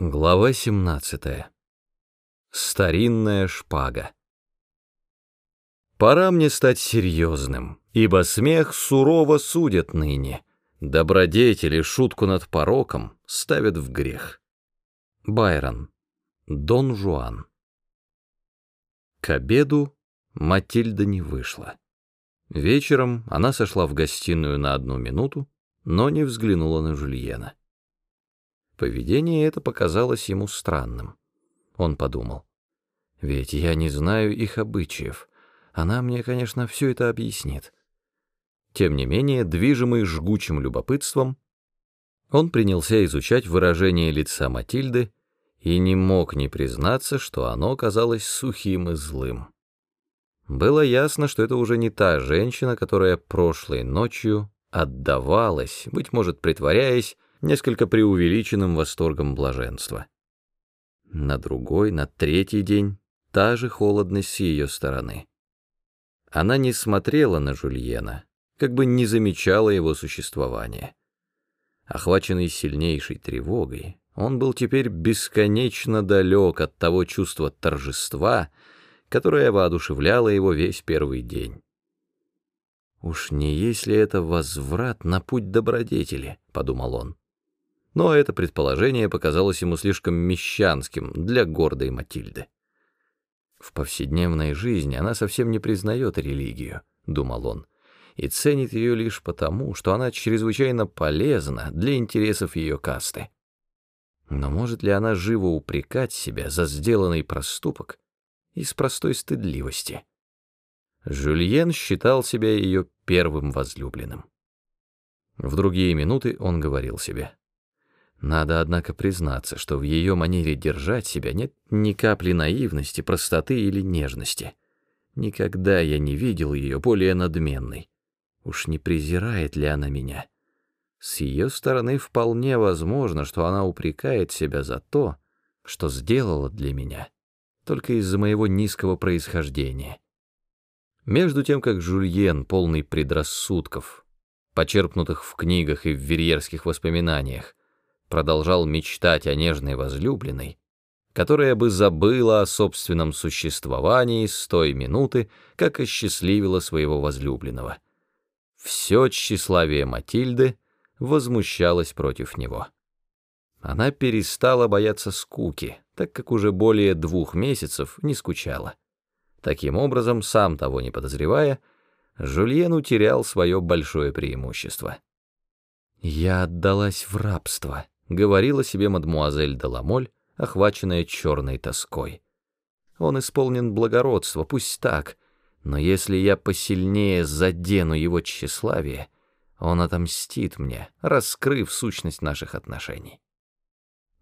Глава 17. Старинная шпага. Пора мне стать серьезным, ибо смех сурово судят ныне. Добродетели шутку над пороком ставят в грех. Байрон. Дон Жуан. К обеду Матильда не вышла. Вечером она сошла в гостиную на одну минуту, но не взглянула на Жульена. Поведение это показалось ему странным. Он подумал, ведь я не знаю их обычаев. Она мне, конечно, все это объяснит. Тем не менее, движимый жгучим любопытством, он принялся изучать выражение лица Матильды и не мог не признаться, что оно казалось сухим и злым. Было ясно, что это уже не та женщина, которая прошлой ночью отдавалась, быть может, притворяясь, несколько преувеличенным восторгом блаженства. На другой, на третий день та же холодность с ее стороны. Она не смотрела на Жульена, как бы не замечала его существования. Охваченный сильнейшей тревогой, он был теперь бесконечно далек от того чувства торжества, которое воодушевляло его весь первый день. «Уж не есть ли это возврат на путь добродетели?» — подумал он но это предположение показалось ему слишком мещанским для гордой Матильды. В повседневной жизни она совсем не признает религию, думал он, и ценит ее лишь потому, что она чрезвычайно полезна для интересов ее касты. Но может ли она живо упрекать себя за сделанный проступок из простой стыдливости? Жюльен считал себя ее первым возлюбленным. В другие минуты он говорил себе — надо, однако, признаться, что в ее манере держать себя нет ни капли наивности, простоты или нежности. Никогда я не видел ее более надменной. Уж не презирает ли она меня? С ее стороны вполне возможно, что она упрекает себя за то, что сделала для меня, только из-за моего низкого происхождения. Между тем, как Жульен, полный предрассудков, почерпнутых в книгах и в верьерских воспоминаниях, продолжал мечтать о нежной возлюбленной, которая бы забыла о собственном существовании с той минуты, как осчастливила своего возлюбленного. Все тщеславие Матильды возмущалось против него. Она перестала бояться скуки, так как уже более двух месяцев не скучала. Таким образом, сам того не подозревая, Жульен утерял свое большое преимущество. «Я отдалась в рабство», — говорила себе мадмуазель Деламоль, охваченная черной тоской. «Он исполнен благородства, пусть так, но если я посильнее задену его тщеславие, он отомстит мне, раскрыв сущность наших отношений».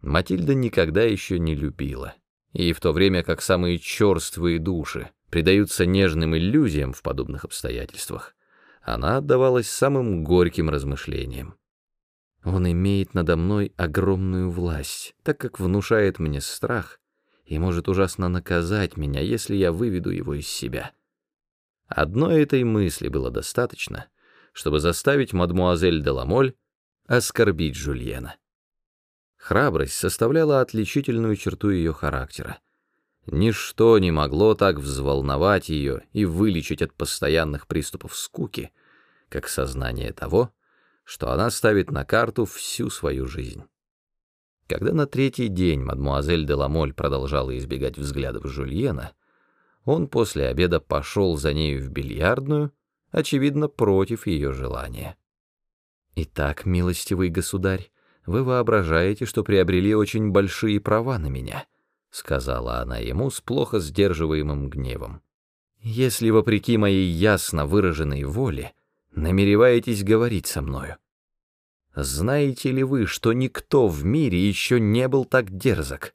Матильда никогда еще не любила, и в то время как самые черствые души предаются нежным иллюзиям в подобных обстоятельствах, она отдавалась самым горьким размышлениям. Он имеет надо мной огромную власть, так как внушает мне страх и может ужасно наказать меня, если я выведу его из себя. Одной этой мысли было достаточно, чтобы заставить мадмуазель де Ламоль оскорбить Жульена. Храбрость составляла отличительную черту ее характера. Ничто не могло так взволновать ее и вылечить от постоянных приступов скуки, как сознание того, что она ставит на карту всю свою жизнь. Когда на третий день мадмуазель де Ламоль продолжала избегать взглядов Жульена, он после обеда пошел за нею в бильярдную, очевидно, против ее желания. «Итак, милостивый государь, вы воображаете, что приобрели очень большие права на меня», — сказала она ему с плохо сдерживаемым гневом. «Если, вопреки моей ясно выраженной воле, намереваетесь говорить со мною. Знаете ли вы, что никто в мире еще не был так дерзок?